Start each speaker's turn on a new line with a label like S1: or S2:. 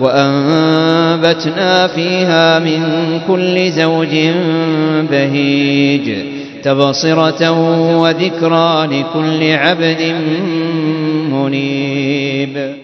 S1: وأنبتنا فيها من كل زوج بهيج تبصرة وذكرى لكل عبد منيب.